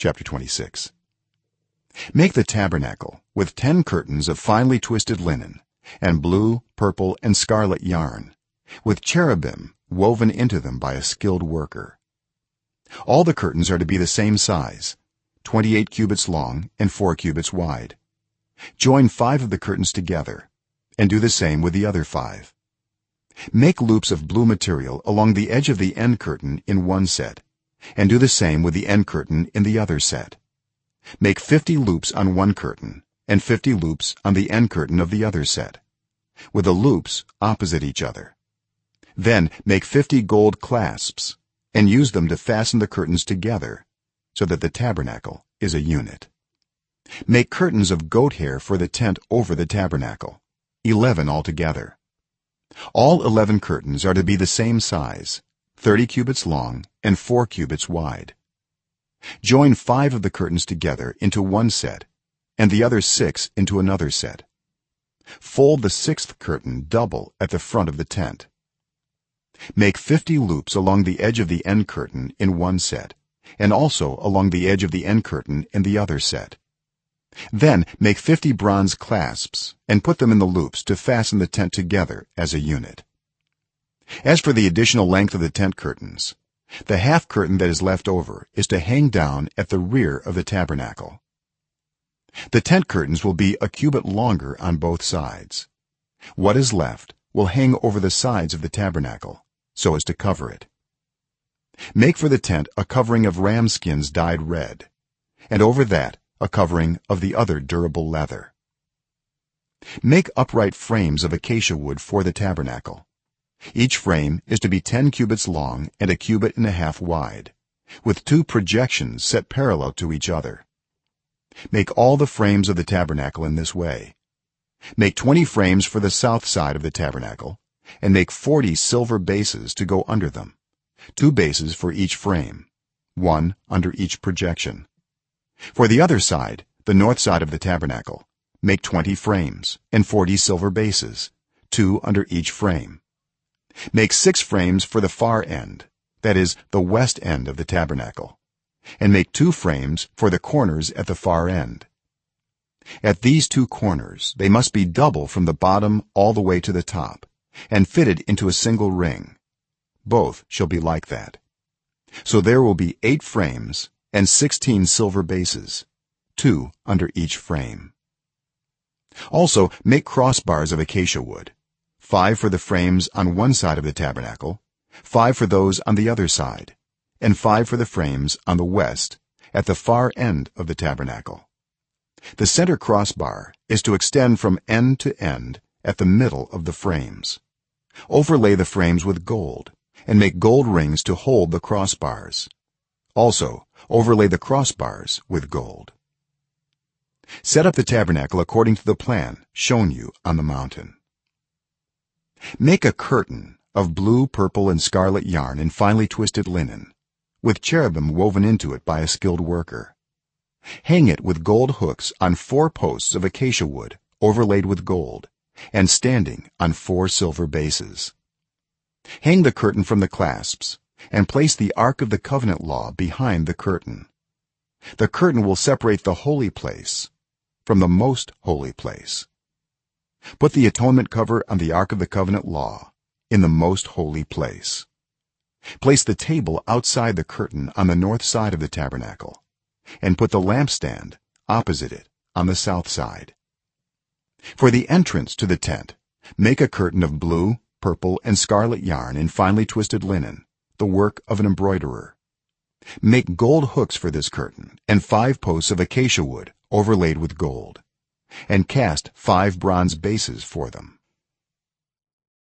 chapter 26 make the tabernacle with 10 curtains of finely twisted linen and blue purple and scarlet yarn with cherubim woven into them by a skilled worker. All the curtains are to be the same size 28 cubits long and 4 cubits wide. Join 5 of the curtains together and do the same with the other 5 make loops of blue material along the edge of the end curtain in one set and do the same with the end curtain in the other set. Make 50 loops on one curtain and 50 loops on the end curtain of the other set with the loops opposite each other. Then make 50 gold clasps and use them to fasten the curtains together so that the tabernacle is a unit. Make curtains of goat hair for the tent over the tabernacle 11 altogether. All 11 curtains are to be the same size 30 cubits long and 4 cubits wide. Join 5 of the curtains together into one set and the other 6 into another set. Fold the sixth curtain double at the front of the tent. Make 50 loops along the edge of the end curtain in one set and also along the edge of the end curtain in the other set. Then make 50 bronze clasps and put them in the loops to fasten the tent together as a unit as for the additional length of the tent curtains the half curtain that is left over is to hang down at the rear of the tabernacle. The tent curtains will be a cubit longer on both sides. What is left will hang over the sides of the tabernacle so as to cover it. Make for the tent a covering of ram skins dyed red and over that a covering of the other durable leather. Make upright frames of acacia wood for the tabernacle each frame is to be 10 cubits long and a cubit and a half wide with two projections set parallel to each other. Make all the frames of the tabernacle in this way. Make 20 frames for the south side of the tabernacle and make 40 silver bases to go under them. Two bases for each frame one under each projection. For the other side the north side of the tabernacle make 20 frames and 40 silver bases two under each frame make 6 frames for the far end that is the west end of the tabernacle and make two frames for the corners at the far end. At these two corners they must be double from the bottom all the way to the top and fitted into a single ring. Both shall be like that. So there will be 8 frames and 16 silver bases two under each frame. Also make crossbars of acacia wood 5 for the frames on one side of the tabernacle 5 for those on the other side and 5 for the frames on the west at the far end of the tabernacle. The center crossbar is to extend from end to end at the middle of the frames. Overlay the frames with gold and make gold rings to hold the crossbars. Also overlay the crossbars with gold. Set up the tabernacle according to the plan shown you on the mountain make a curtain of blue purple and scarlet yarn and finely twisted linen with cherubim woven into it by a skilled worker. Hang it with gold hooks on four posts of acacia wood overlaid with gold and standing on four silver bases. Hang the curtain from the clasps and place the ark of the covenant law behind the curtain. The curtain will separate the holy place from the most holy place put the atonement cover on the ark of the covenant law in the most holy place. Place the table outside the curtain on the north side of the tabernacle and put the lampstand opposite it on the south side. For the entrance to the tent make a curtain of blue purple and scarlet yarn in finely twisted linen the work of an embroiderer. Make gold hooks for this curtain and 5 posts of acacia wood overlaid with gold and cast 5 bronze bases for them